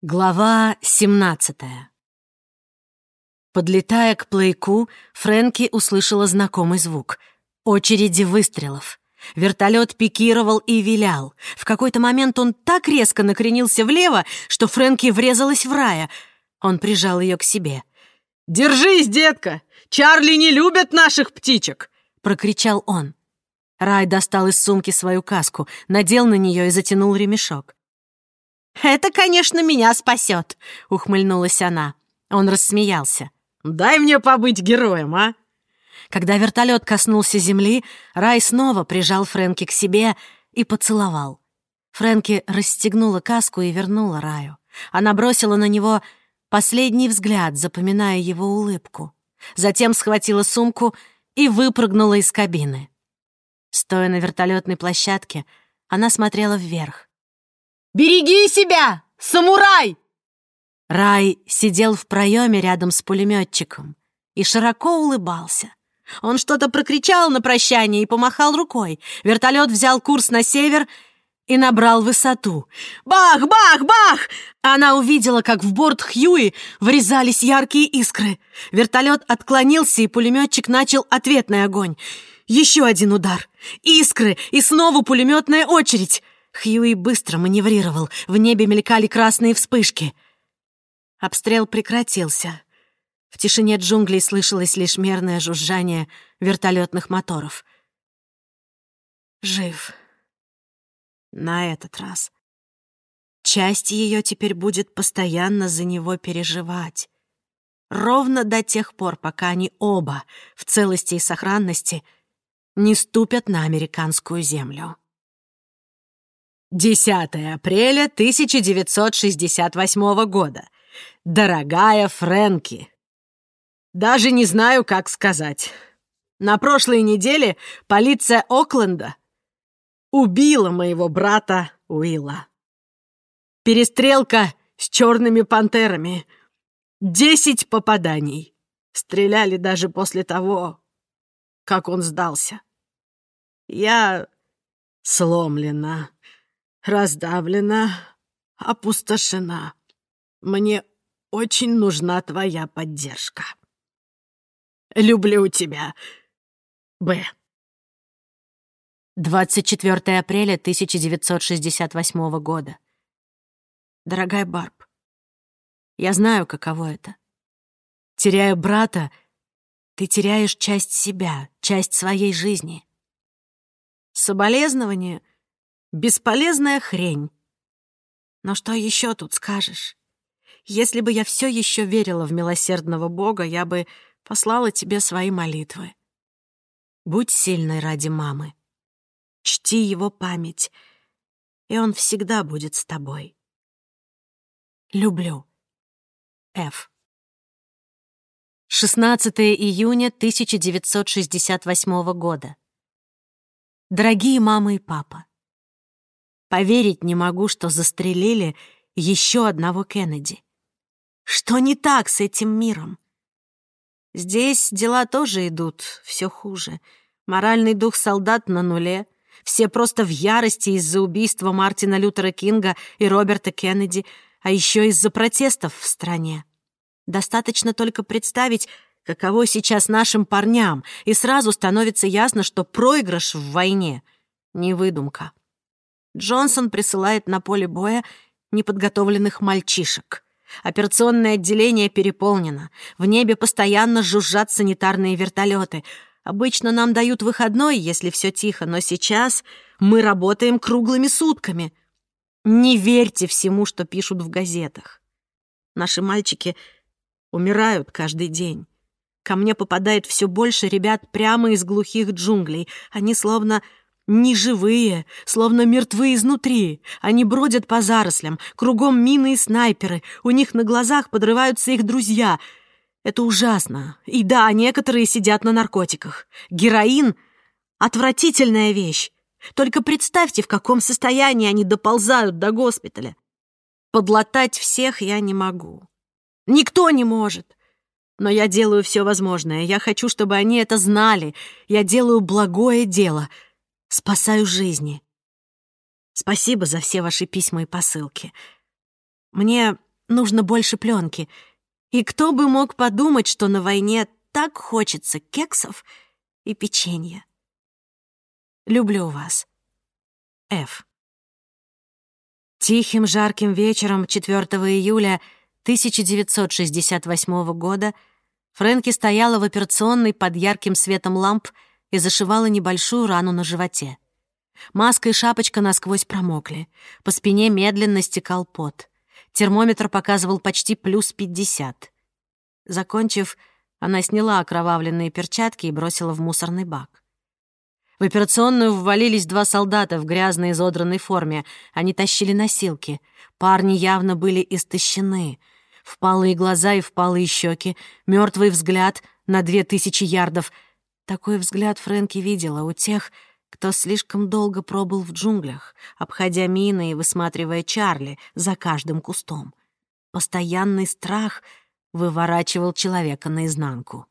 Глава 17 Подлетая к плейку, Фрэнки услышала знакомый звук — очереди выстрелов. Вертолет пикировал и вилял. В какой-то момент он так резко накренился влево, что Фрэнки врезалась в Рая. Он прижал ее к себе. «Держись, детка! Чарли не любят наших птичек!» — прокричал он. Рай достал из сумки свою каску, надел на нее и затянул ремешок. «Это, конечно, меня спасет», — ухмыльнулась она. Он рассмеялся. «Дай мне побыть героем, а?» Когда вертолет коснулся земли, Рай снова прижал Фрэнки к себе и поцеловал. Фрэнки расстегнула каску и вернула Раю. Она бросила на него последний взгляд, запоминая его улыбку. Затем схватила сумку и выпрыгнула из кабины. Стоя на вертолетной площадке, она смотрела вверх. Береги себя, самурай!» Рай сидел в проеме рядом с пулеметчиком и широко улыбался. Он что-то прокричал на прощание и помахал рукой. Вертолет взял курс на север и набрал высоту. Бах, бах, бах! Она увидела, как в борт Хьюи врезались яркие искры. Вертолет отклонился, и пулеметчик начал ответный огонь. Еще один удар. Искры, и снова пулеметная очередь. Хьюи быстро маневрировал, в небе мелькали красные вспышки. Обстрел прекратился. В тишине джунглей слышалось лишь мерное жужжание вертолетных моторов. Жив. На этот раз. Часть ее теперь будет постоянно за него переживать. Ровно до тех пор, пока они оба в целости и сохранности не ступят на американскую землю. 10 апреля 1968 года. Дорогая Фрэнки. Даже не знаю, как сказать. На прошлой неделе полиция Окленда убила моего брата Уилла. Перестрелка с черными пантерами. Десять попаданий. Стреляли даже после того, как он сдался. Я сломлена раздавлена, опустошена. Мне очень нужна твоя поддержка. Люблю тебя, Б. 24 апреля 1968 года. Дорогая Барб, я знаю, каково это. Теряя брата, ты теряешь часть себя, часть своей жизни. Соболезнования — Бесполезная хрень. Но что еще тут скажешь? Если бы я все еще верила в милосердного Бога, я бы послала тебе свои молитвы. Будь сильной ради мамы. Чти его память, и он всегда будет с тобой. Люблю. Ф. 16 июня 1968 года. Дорогие мама и папа, Поверить не могу, что застрелили еще одного Кеннеди. Что не так с этим миром? Здесь дела тоже идут все хуже. Моральный дух солдат на нуле. Все просто в ярости из-за убийства Мартина Лютера Кинга и Роберта Кеннеди, а еще из-за протестов в стране. Достаточно только представить, каково сейчас нашим парням, и сразу становится ясно, что проигрыш в войне — не выдумка. Джонсон присылает на поле боя неподготовленных мальчишек. Операционное отделение переполнено. В небе постоянно жужжат санитарные вертолеты. Обычно нам дают выходной, если все тихо, но сейчас мы работаем круглыми сутками. Не верьте всему, что пишут в газетах. Наши мальчики умирают каждый день. Ко мне попадает все больше ребят прямо из глухих джунглей. Они словно Неживые, словно мертвые изнутри. Они бродят по зарослям, кругом мины и снайперы. У них на глазах подрываются их друзья. Это ужасно. И да, некоторые сидят на наркотиках. Героин — отвратительная вещь. Только представьте, в каком состоянии они доползают до госпиталя. Подлатать всех я не могу. Никто не может. Но я делаю все возможное. Я хочу, чтобы они это знали. Я делаю благое дело — Спасаю жизни. Спасибо за все ваши письма и посылки. Мне Нужно больше пленки. И кто бы мог подумать, что на войне так хочется кексов и печенья. Люблю вас. Ф. Тихим жарким вечером 4 июля 1968 года Фрэнки стояла в операционной под ярким светом ламп и зашивала небольшую рану на животе. Маска и шапочка насквозь промокли. По спине медленно стекал пот. Термометр показывал почти плюс пятьдесят. Закончив, она сняла окровавленные перчатки и бросила в мусорный бак. В операционную ввалились два солдата в грязной изодранной форме. Они тащили носилки. Парни явно были истощены. Впалые глаза и впалые щеки, мертвый взгляд на две тысячи ярдов. Такой взгляд Фрэнки видела у тех, кто слишком долго пробыл в джунглях, обходя мины и высматривая Чарли за каждым кустом. Постоянный страх выворачивал человека наизнанку.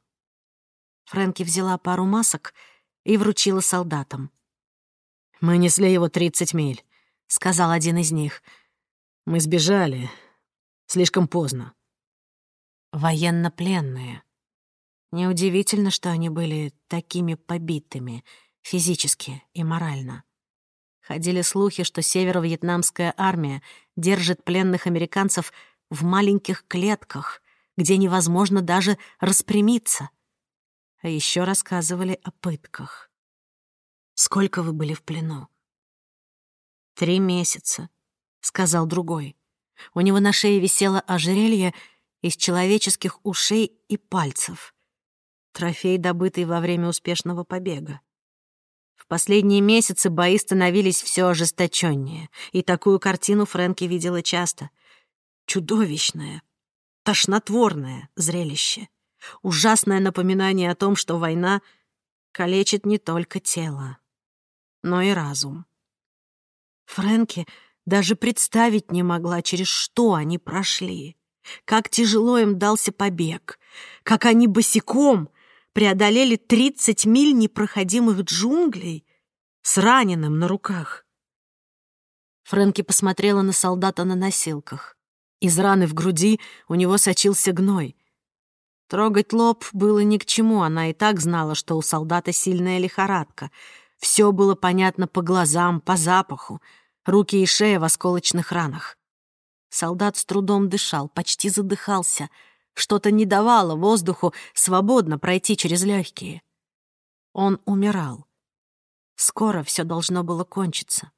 Фрэнки взяла пару масок и вручила солдатам. «Мы несли его тридцать миль», — сказал один из них. «Мы сбежали. Слишком поздно». Военнопленные. Неудивительно, что они были такими побитыми — физически и морально. Ходили слухи, что северо-вьетнамская армия держит пленных американцев в маленьких клетках, где невозможно даже распрямиться. А еще рассказывали о пытках. «Сколько вы были в плену?» «Три месяца», — сказал другой. У него на шее висело ожерелье из человеческих ушей и пальцев. Трофей, добытый во время успешного побега. В последние месяцы бои становились все ожесточеннее, и такую картину Фрэнки видела часто. Чудовищное, тошнотворное зрелище. Ужасное напоминание о том, что война калечит не только тело, но и разум. Фрэнки даже представить не могла, через что они прошли, как тяжело им дался побег, как они босиком преодолели 30 миль непроходимых джунглей с раненым на руках. Фрэнки посмотрела на солдата на носилках. Из раны в груди у него сочился гной. Трогать лоб было ни к чему, она и так знала, что у солдата сильная лихорадка. Все было понятно по глазам, по запаху, руки и шея в осколочных ранах. Солдат с трудом дышал, почти задыхался — что-то не давало воздуху свободно пройти через легкие. Он умирал. Скоро все должно было кончиться.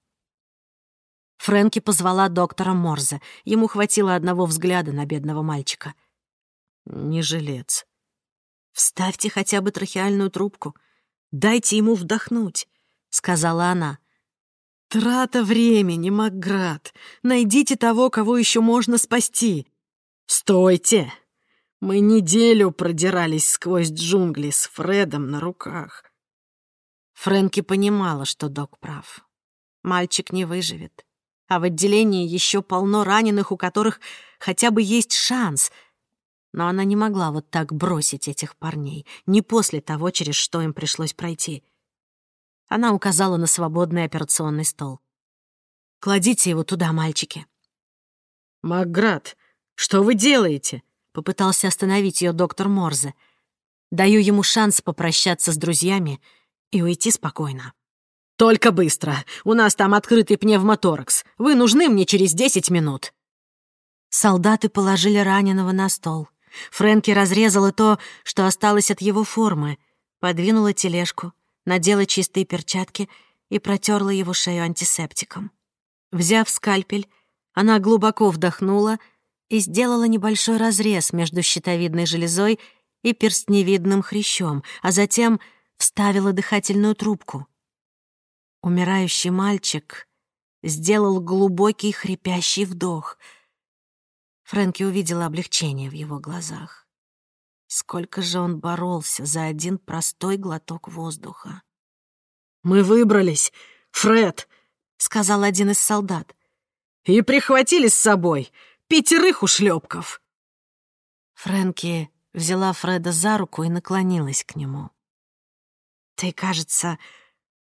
Фрэнки позвала доктора Морзе. Ему хватило одного взгляда на бедного мальчика. «Не жилец. Вставьте хотя бы трахеальную трубку. Дайте ему вдохнуть», — сказала она. «Трата времени, Макград. Найдите того, кого еще можно спасти». «Стойте!» Мы неделю продирались сквозь джунгли с Фредом на руках. Фрэнки понимала, что док прав. Мальчик не выживет. А в отделении еще полно раненых, у которых хотя бы есть шанс. Но она не могла вот так бросить этих парней, не после того, через что им пришлось пройти. Она указала на свободный операционный стол. «Кладите его туда, мальчики». «Макград, что вы делаете?» Попытался остановить ее доктор Морзе. Даю ему шанс попрощаться с друзьями и уйти спокойно. «Только быстро! У нас там открытый пневмоторакс. Вы нужны мне через десять минут!» Солдаты положили раненого на стол. Фрэнки разрезала то, что осталось от его формы, подвинула тележку, надела чистые перчатки и протерла его шею антисептиком. Взяв скальпель, она глубоко вдохнула — и сделала небольшой разрез между щитовидной железой и перстневидным хрящом, а затем вставила дыхательную трубку. Умирающий мальчик сделал глубокий хрипящий вдох. Фрэнки увидела облегчение в его глазах. Сколько же он боролся за один простой глоток воздуха. «Мы выбрались, Фред», — сказал один из солдат. «И прихватили с собой пятерых ушлепков. Фрэнки взяла Фреда за руку и наклонилась к нему. «Ты, кажется,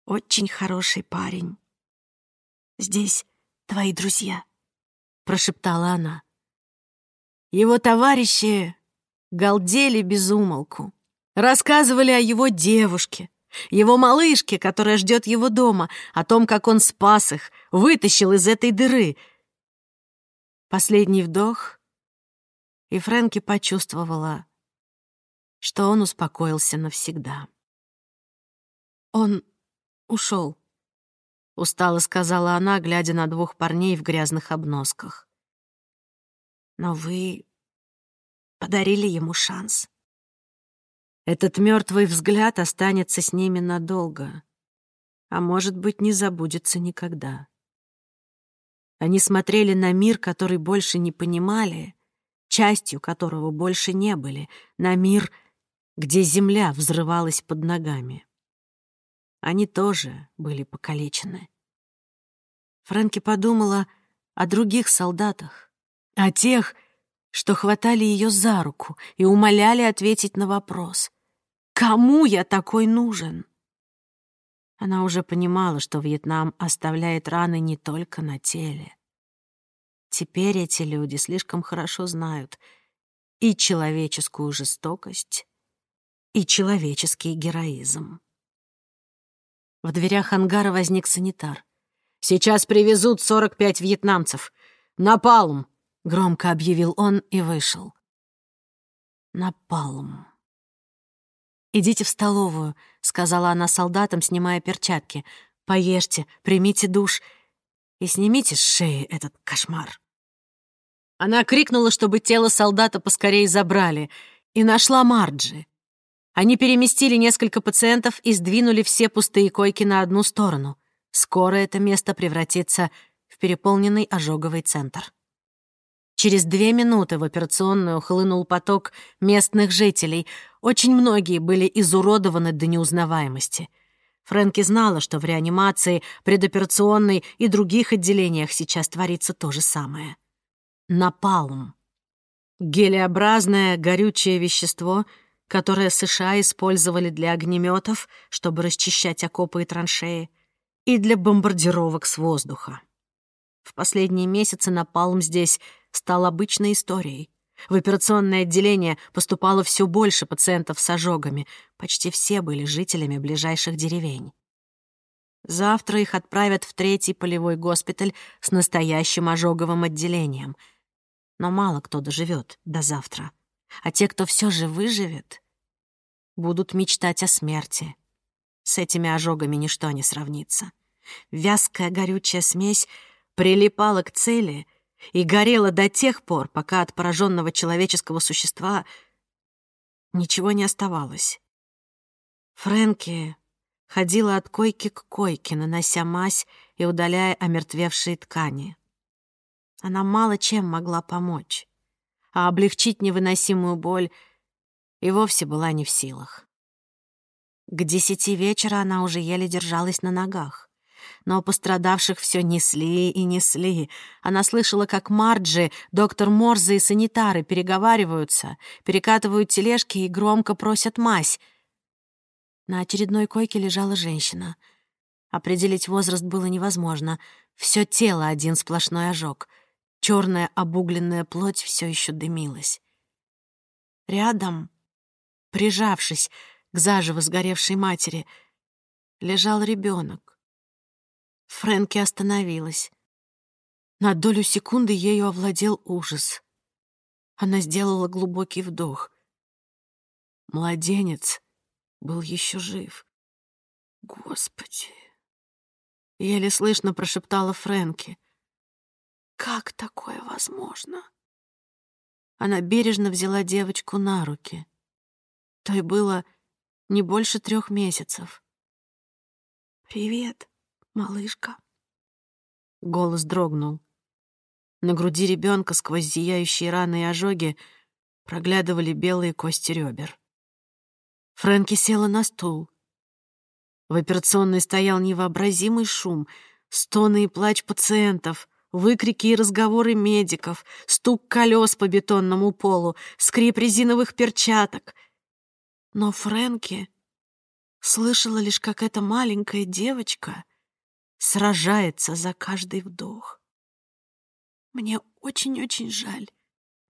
очень хороший парень. Здесь твои друзья», — прошептала она. Его товарищи галдели без умолку. Рассказывали о его девушке, его малышке, которая ждет его дома, о том, как он спас их, вытащил из этой дыры. Последний вдох, и Фрэнки почувствовала, что он успокоился навсегда. Он ушел, устало сказала она, глядя на двух парней в грязных обносках. Но вы подарили ему шанс. Этот мертвый взгляд останется с ними надолго, а может быть, не забудется никогда. Они смотрели на мир, который больше не понимали, частью которого больше не были, на мир, где земля взрывалась под ногами. Они тоже были покалечены. Фрэнки подумала о других солдатах, о тех, что хватали ее за руку и умоляли ответить на вопрос «Кому я такой нужен?» Она уже понимала, что Вьетнам оставляет раны не только на теле. Теперь эти люди слишком хорошо знают и человеческую жестокость, и человеческий героизм. В дверях ангара возник санитар. «Сейчас привезут 45 вьетнамцев. Напалм!» — громко объявил он и вышел. Напалм. «Идите в столовую», — сказала она солдатам, снимая перчатки. «Поешьте, примите душ и снимите с шеи этот кошмар». Она крикнула, чтобы тело солдата поскорее забрали, и нашла Марджи. Они переместили несколько пациентов и сдвинули все пустые койки на одну сторону. Скоро это место превратится в переполненный ожоговый центр. Через две минуты в операционную хлынул поток местных жителей. Очень многие были изуродованы до неузнаваемости. Фрэнки знала, что в реанимации, предоперационной и других отделениях сейчас творится то же самое. Напалм. Гелеобразное горючее вещество — которое США использовали для огнеметов, чтобы расчищать окопы и траншеи, и для бомбардировок с воздуха. В последние месяцы напалм здесь стал обычной историей. В операционное отделение поступало все больше пациентов с ожогами. Почти все были жителями ближайших деревень. Завтра их отправят в третий полевой госпиталь с настоящим ожоговым отделением. Но мало кто доживет до завтра а те, кто все же выживет, будут мечтать о смерти. С этими ожогами ничто не сравнится. Вязкая горючая смесь прилипала к цели и горела до тех пор, пока от пораженного человеческого существа ничего не оставалось. Фрэнки ходила от койки к койке, нанося мазь и удаляя омертвевшие ткани. Она мало чем могла помочь а облегчить невыносимую боль и вовсе была не в силах. К десяти вечера она уже еле держалась на ногах. Но пострадавших все несли и несли. Она слышала, как Марджи, доктор Морзе и санитары переговариваются, перекатывают тележки и громко просят мазь. На очередной койке лежала женщина. Определить возраст было невозможно. Все тело один сплошной ожог — Черная обугленная плоть все еще дымилась. Рядом, прижавшись к заживо сгоревшей матери, лежал ребенок. Фрэнки остановилась. На долю секунды ею овладел ужас. Она сделала глубокий вдох. Младенец был еще жив. Господи! Еле слышно прошептала Фрэнки — как такое возможно? Она бережно взяла девочку на руки. Той было не больше трех месяцев. «Привет, малышка». Голос дрогнул. На груди ребенка сквозь зияющие раны и ожоги проглядывали белые кости ребер. Фрэнки села на стул. В операционной стоял невообразимый шум, стоны и плач пациентов — Выкрики и разговоры медиков, стук колес по бетонному полу, скрип резиновых перчаток. Но Фрэнки слышала лишь, как эта маленькая девочка сражается за каждый вдох. «Мне очень-очень жаль,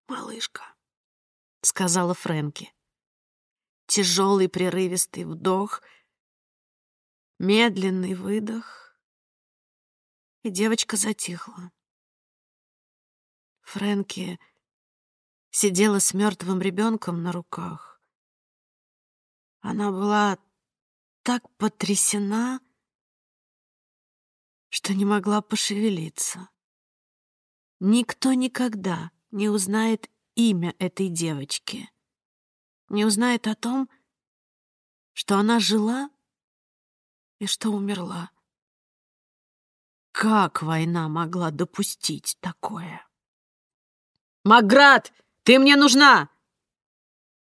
«Малышка», — сказала Фрэнки. Тяжелый прерывистый вдох, медленный выдох, и девочка затихла. Фрэнки сидела с мертвым ребенком на руках. Она была так потрясена, что не могла пошевелиться. Никто никогда не узнает имя этой девочки, не узнает о том, что она жила и что умерла. Как война могла допустить такое? «Макград, ты мне нужна!»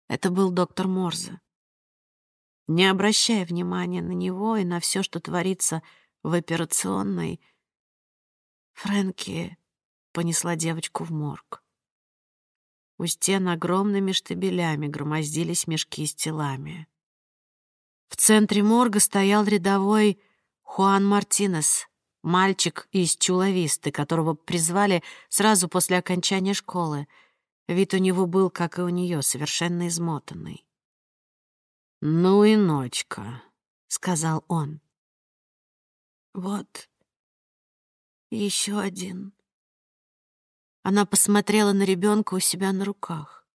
Это был доктор Морзе. Не обращая внимания на него и на все, что творится в операционной, Фрэнки понесла девочку в морг. У стен огромными штабелями громоздились мешки с телами. В центре морга стоял рядовой Хуан Мартинес, мальчик из Чулависты, которого призвали сразу после окончания школы. Вид у него был, как и у нее, совершенно измотанный. «Ну и ночка», — сказал он. «Вот еще один». Она посмотрела на ребенка у себя на руках.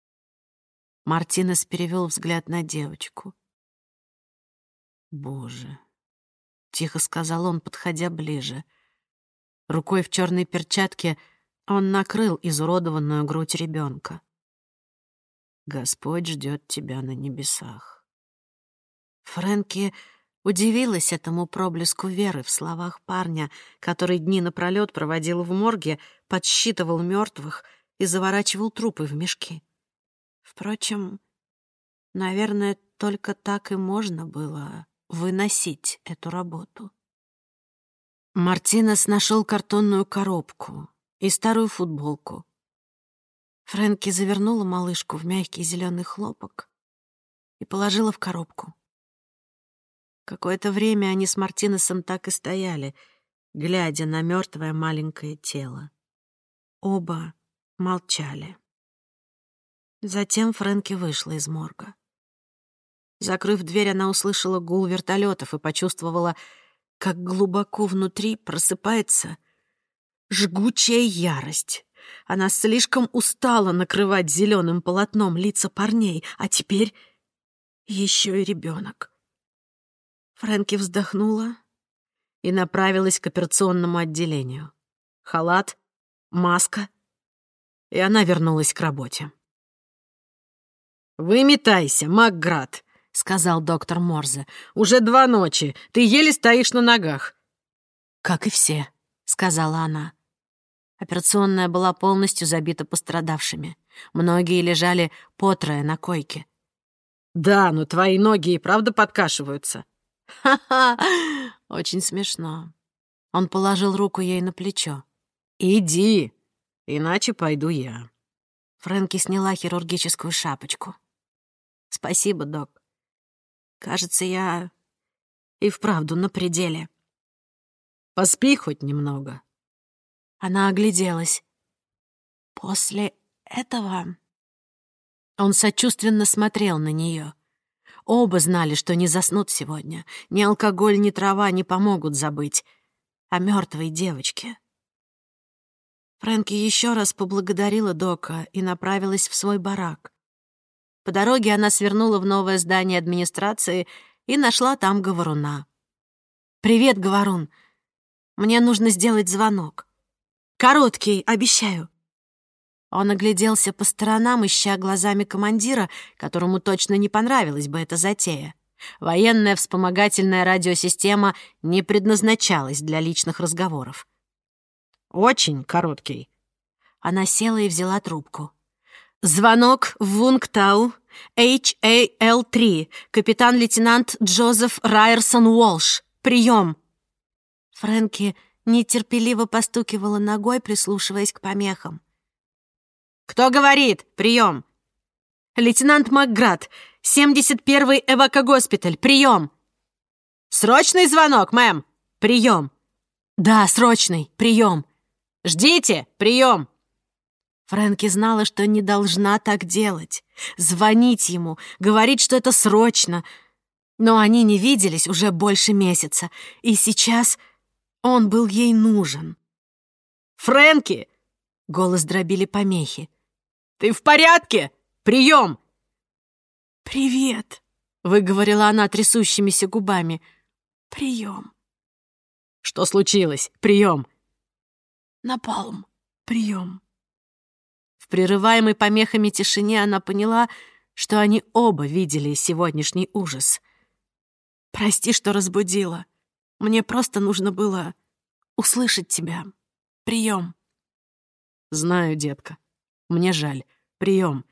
Мартинес перевел взгляд на девочку. «Боже, тихо сказал он, подходя ближе. Рукой в черной перчатке он накрыл изуродованную грудь ребенка. Господь ждет тебя на небесах. Фрэнки удивилась этому проблеску веры в словах парня, который дни напролет проводил в морге, подсчитывал мертвых и заворачивал трупы в мешки. Впрочем, наверное, только так и можно было выносить эту работу. Мартинес нашел картонную коробку и старую футболку. Фрэнки завернула малышку в мягкий зеленый хлопок и положила в коробку. Какое-то время они с Мартинесом так и стояли, глядя на мертвое маленькое тело. Оба молчали. Затем Фрэнки вышла из морга. Закрыв дверь, она услышала гул вертолетов и почувствовала, как глубоко внутри просыпается жгучая ярость. Она слишком устала накрывать зеленым полотном лица парней, а теперь еще и ребенок. Фрэнки вздохнула и направилась к операционному отделению. Халат, маска, и она вернулась к работе. «Выметайся, Макград!» — сказал доктор Морзе. «Уже два ночи. Ты еле стоишь на ногах». «Как и все», — сказала она. Операционная была полностью забита пострадавшими. Многие лежали потрое на койке. «Да, но твои ноги и правда подкашиваются». «Ха-ха! Очень смешно». Он положил руку ей на плечо. «Иди, иначе пойду я». Фрэнки сняла хирургическую шапочку. «Спасибо, док. Кажется, я и вправду на пределе. Поспи хоть немного. Она огляделась. После этого... Он сочувственно смотрел на нее. Оба знали, что не заснут сегодня. Ни алкоголь, ни трава не помогут забыть о мертвой девочке. Фрэнки еще раз поблагодарила Дока и направилась в свой барак. По дороге она свернула в новое здание администрации и нашла там говоруна. «Привет, говорун. Мне нужно сделать звонок. Короткий, обещаю». Он огляделся по сторонам, ища глазами командира, которому точно не понравилась бы эта затея. Военная вспомогательная радиосистема не предназначалась для личных разговоров. «Очень короткий». Она села и взяла трубку. Звонок в Вунгтау, HAL-3, капитан-лейтенант Джозеф Райерсон Уолш. Прием. Фрэнки нетерпеливо постукивала ногой, прислушиваясь к помехам. «Кто говорит? Прием!» «Лейтенант Макград, 71-й эвакогоспиталь. Прием!» «Срочный звонок, мэм!» «Прием!» «Да, срочный. Прием!» «Ждите! Прием!» Фрэнки знала, что не должна так делать. Звонить ему, говорить, что это срочно. Но они не виделись уже больше месяца, и сейчас он был ей нужен. «Фрэнки!» — голос дробили помехи. «Ты в порядке? Прием!» «Привет!» — выговорила она трясущимися губами. «Прием!» «Что случилось? Прием!» «Напалм! Прием!» В прерываемой помехами тишине она поняла, что они оба видели сегодняшний ужас. «Прости, что разбудила. Мне просто нужно было услышать тебя. Прием. «Знаю, детка. Мне жаль. Прием.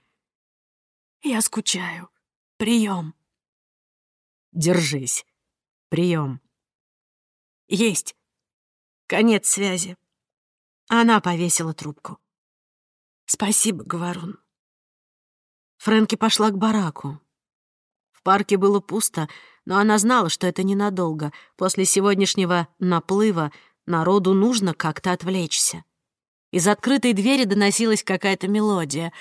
«Я скучаю. Прием. «Держись. Прием. «Есть. Конец связи». Она повесила трубку. «Спасибо, Говорун». Фрэнки пошла к бараку. В парке было пусто, но она знала, что это ненадолго. После сегодняшнего наплыва народу нужно как-то отвлечься. Из открытой двери доносилась какая-то мелодия.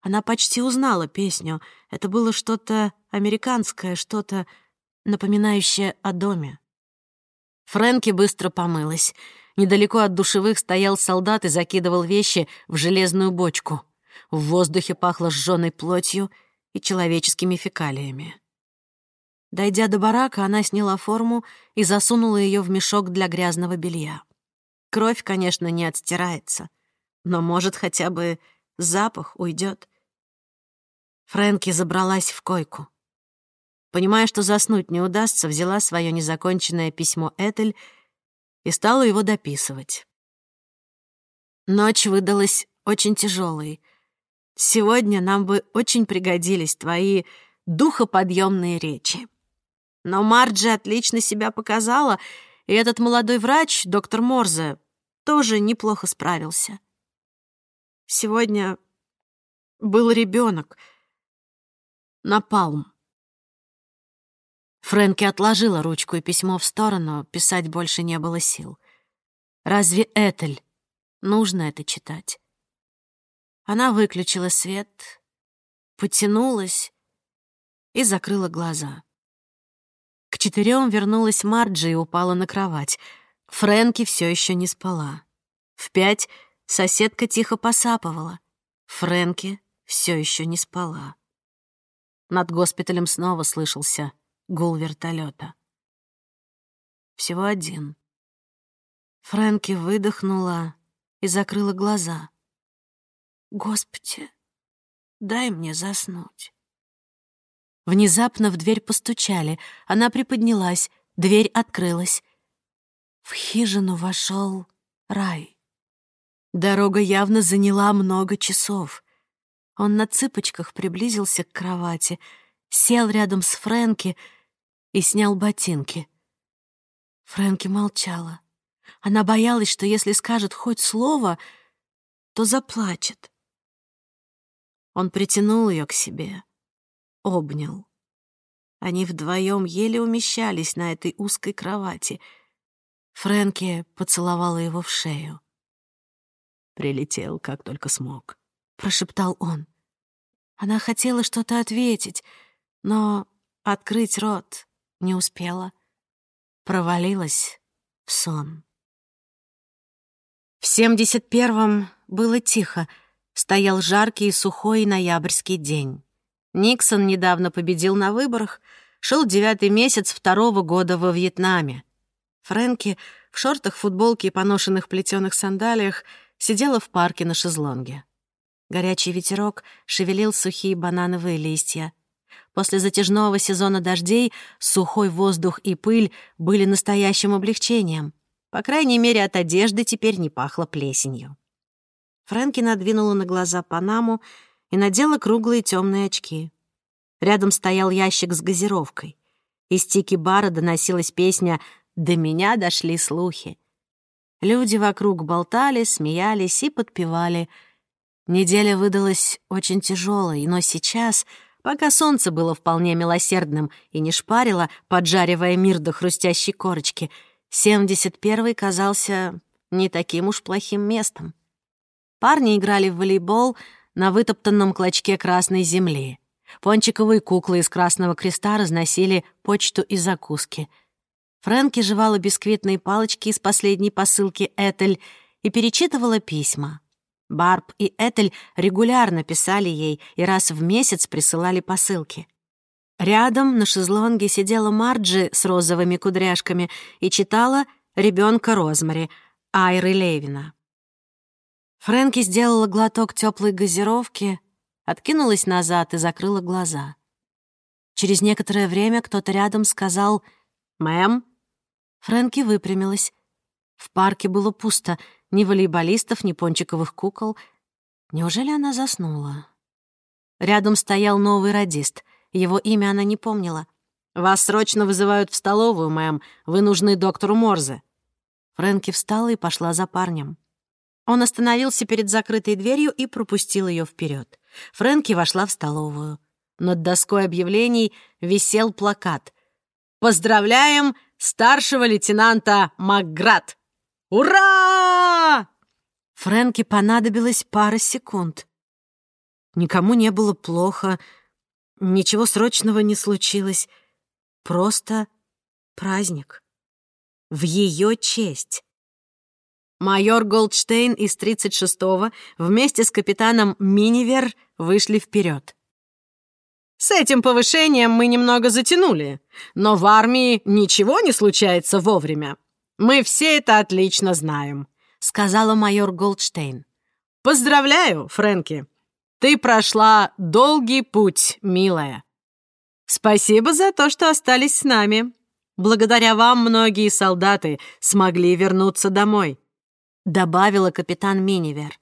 Она почти узнала песню. Это было что-то американское, что-то напоминающее о доме. Фрэнки быстро помылась. Недалеко от душевых стоял солдат и закидывал вещи в железную бочку. В воздухе пахло сжёной плотью и человеческими фекалиями. Дойдя до барака, она сняла форму и засунула ее в мешок для грязного белья. Кровь, конечно, не отстирается, но, может, хотя бы запах уйдет. Фрэнки забралась в койку. Понимая, что заснуть не удастся, взяла свое незаконченное письмо Этель и стала его дописывать. Ночь выдалась очень тяжелой. Сегодня нам бы очень пригодились твои духоподъемные речи. Но Марджи отлично себя показала, и этот молодой врач, доктор Морзе, тоже неплохо справился. Сегодня был ребенок. Напалм. Фрэнки отложила ручку и письмо в сторону, писать больше не было сил. Разве Этель нужно это читать? Она выключила свет, потянулась и закрыла глаза. К четырем вернулась Марджи и упала на кровать. Фрэнки все еще не спала. В пять соседка тихо посапывала. Фрэнки все еще не спала. Над госпиталем снова слышался гул вертолета. Всего один. Фрэнки выдохнула и закрыла глаза. «Господи, дай мне заснуть». Внезапно в дверь постучали. Она приподнялась, дверь открылась. В хижину вошел рай. Дорога явно заняла много часов. Он на цыпочках приблизился к кровати, сел рядом с Фрэнки и снял ботинки. Фрэнки молчала. Она боялась, что если скажет хоть слово, то заплачет. Он притянул ее к себе, обнял. Они вдвоем еле умещались на этой узкой кровати. Фрэнки поцеловала его в шею. «Прилетел, как только смог», — прошептал он. Она хотела что-то ответить, но открыть рот не успела. Провалилась в сон. В семьдесят первом было тихо, стоял жаркий и сухой ноябрьский день. Никсон недавно победил на выборах, шел девятый месяц второго года во Вьетнаме. Фрэнки в шортах, футболке и поношенных плетеных сандалиях сидела в парке на шезлонге. Горячий ветерок шевелил сухие банановые листья. После затяжного сезона дождей сухой воздух и пыль были настоящим облегчением. По крайней мере, от одежды теперь не пахло плесенью. Фрэнки надвинула на глаза панаму и надела круглые темные очки. Рядом стоял ящик с газировкой. Из тики-бара доносилась песня «До меня дошли слухи». Люди вокруг болтали, смеялись и подпевали. Неделя выдалась очень тяжелой, но сейчас, пока солнце было вполне милосердным и не шпарило, поджаривая мир до хрустящей корочки, 71-й казался не таким уж плохим местом. Парни играли в волейбол на вытоптанном клочке красной земли. Пончиковые куклы из Красного Креста разносили почту и закуски. Фрэнки жевала бисквитные палочки из последней посылки Этель и перечитывала письма. Барб и Этель регулярно писали ей и раз в месяц присылали посылки. Рядом на шезлонге сидела Марджи с розовыми кудряшками и читала ребенка Розмари, Айры Левина. Фрэнки сделала глоток теплой газировки, откинулась назад и закрыла глаза. Через некоторое время кто-то рядом сказал «Мэм». Фрэнки выпрямилась. В парке было пусто, ни волейболистов, ни пончиковых кукол. Неужели она заснула? Рядом стоял новый радист. Его имя она не помнила. «Вас срочно вызывают в столовую, мэм. Вы нужны доктору Морзе». Фрэнки встала и пошла за парнем. Он остановился перед закрытой дверью и пропустил ее вперед. Фрэнки вошла в столовую. Над доской объявлений висел плакат. «Поздравляем старшего лейтенанта Макград!» «Ура!» Фрэнке понадобилось пара секунд. Никому не было плохо, ничего срочного не случилось. Просто праздник. В ее честь. Майор Голдштейн из 36-го вместе с капитаном Минивер вышли вперед. С этим повышением мы немного затянули, но в армии ничего не случается вовремя. Мы все это отлично знаем», — сказала майор Голдштейн. «Поздравляю, Фрэнки. Ты прошла долгий путь, милая. Спасибо за то, что остались с нами. Благодаря вам многие солдаты смогли вернуться домой», — добавила капитан Минивер.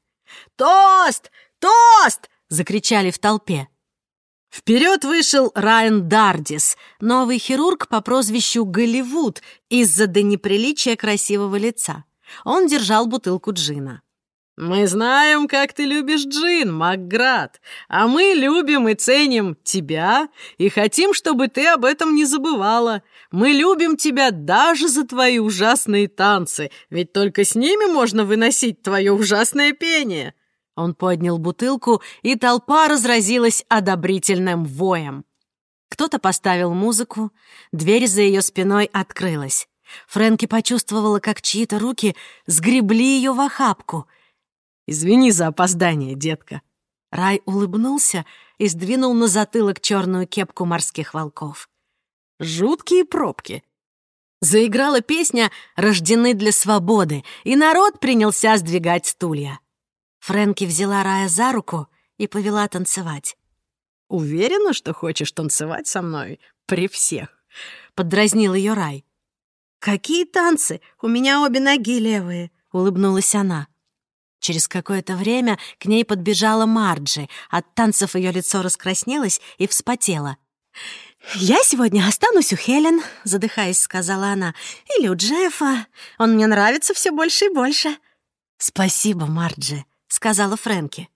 «Тост! Тост!» — закричали в толпе. Вперед вышел Райан Дардис, новый хирург по прозвищу Голливуд из-за до неприличия красивого лица. Он держал бутылку джина. «Мы знаем, как ты любишь джин, Макград, а мы любим и ценим тебя и хотим, чтобы ты об этом не забывала. Мы любим тебя даже за твои ужасные танцы, ведь только с ними можно выносить твое ужасное пение. Он поднял бутылку, и толпа разразилась одобрительным воем. Кто-то поставил музыку, дверь за ее спиной открылась. Фрэнки почувствовала, как чьи-то руки сгребли ее в охапку. «Извини за опоздание, детка». Рай улыбнулся и сдвинул на затылок черную кепку морских волков. «Жуткие пробки». Заиграла песня «Рождены для свободы», и народ принялся сдвигать стулья. Фрэнки взяла Рая за руку и повела танцевать. «Уверена, что хочешь танцевать со мной при всех?» — поддразнил ее Рай. «Какие танцы? У меня обе ноги левые», — улыбнулась она. Через какое-то время к ней подбежала Марджи. От танцев ее лицо раскраснелось и вспотело. «Я сегодня останусь у Хелен», — задыхаясь, сказала она. «Или у Джеффа. Он мне нравится все больше и больше». «Спасибо, Марджи», — сказала Фрэнки.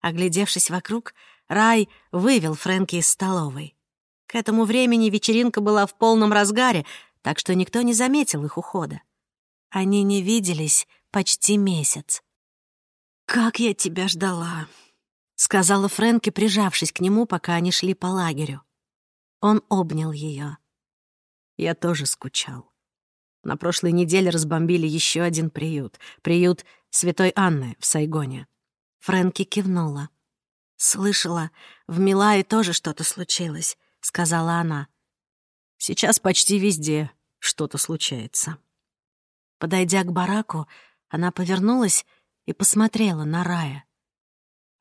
Оглядевшись вокруг, Рай вывел Фрэнки из столовой. К этому времени вечеринка была в полном разгаре, так что никто не заметил их ухода. Они не виделись почти месяц. «Как я тебя ждала!» — сказала Фрэнки, прижавшись к нему, пока они шли по лагерю. Он обнял ее. Я тоже скучал. На прошлой неделе разбомбили еще один приют. Приют Святой Анны в Сайгоне. Фрэнки кивнула. «Слышала, в Милае тоже что-то случилось», — сказала она. «Сейчас почти везде что-то случается». Подойдя к бараку, она повернулась и посмотрела на Рая.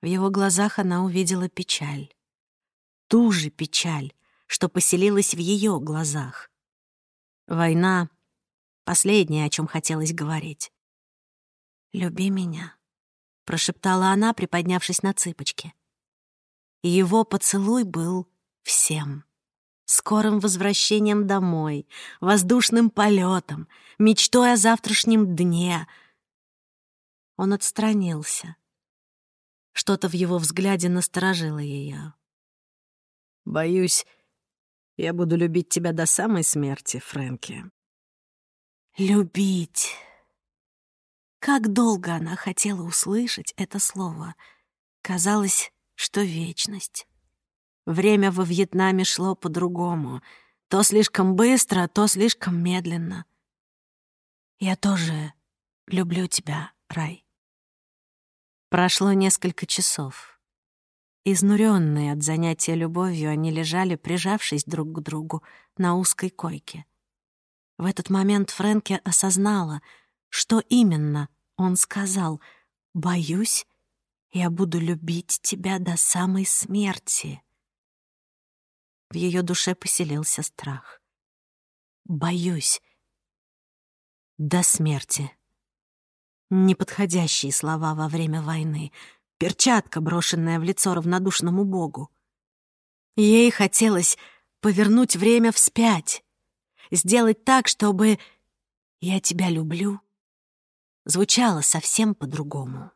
В его глазах она увидела печаль. Ту же печаль, что поселилась в ее глазах. Война — последнее, о чем хотелось говорить. «Люби меня», — прошептала она, приподнявшись на цыпочки. его поцелуй был всем. Скорым возвращением домой, воздушным полетом, мечтой о завтрашнем дне. Он отстранился. Что-то в его взгляде насторожило ее. «Боюсь, я буду любить тебя до самой смерти, Фрэнки». «Любить...» Как долго она хотела услышать это слово. Казалось, что вечность. Время во Вьетнаме шло по-другому. То слишком быстро, то слишком медленно. Я тоже люблю тебя, Рай. Прошло несколько часов. Изнуренные от занятия любовью, они лежали, прижавшись друг к другу, на узкой койке. В этот момент Фрэнки осознала, что именно он сказал «Боюсь, я буду любить тебя до самой смерти». В ее душе поселился страх. «Боюсь. До смерти». Неподходящие слова во время войны. Перчатка, брошенная в лицо равнодушному богу. Ей хотелось повернуть время вспять, сделать так, чтобы «я тебя люблю» звучало совсем по-другому.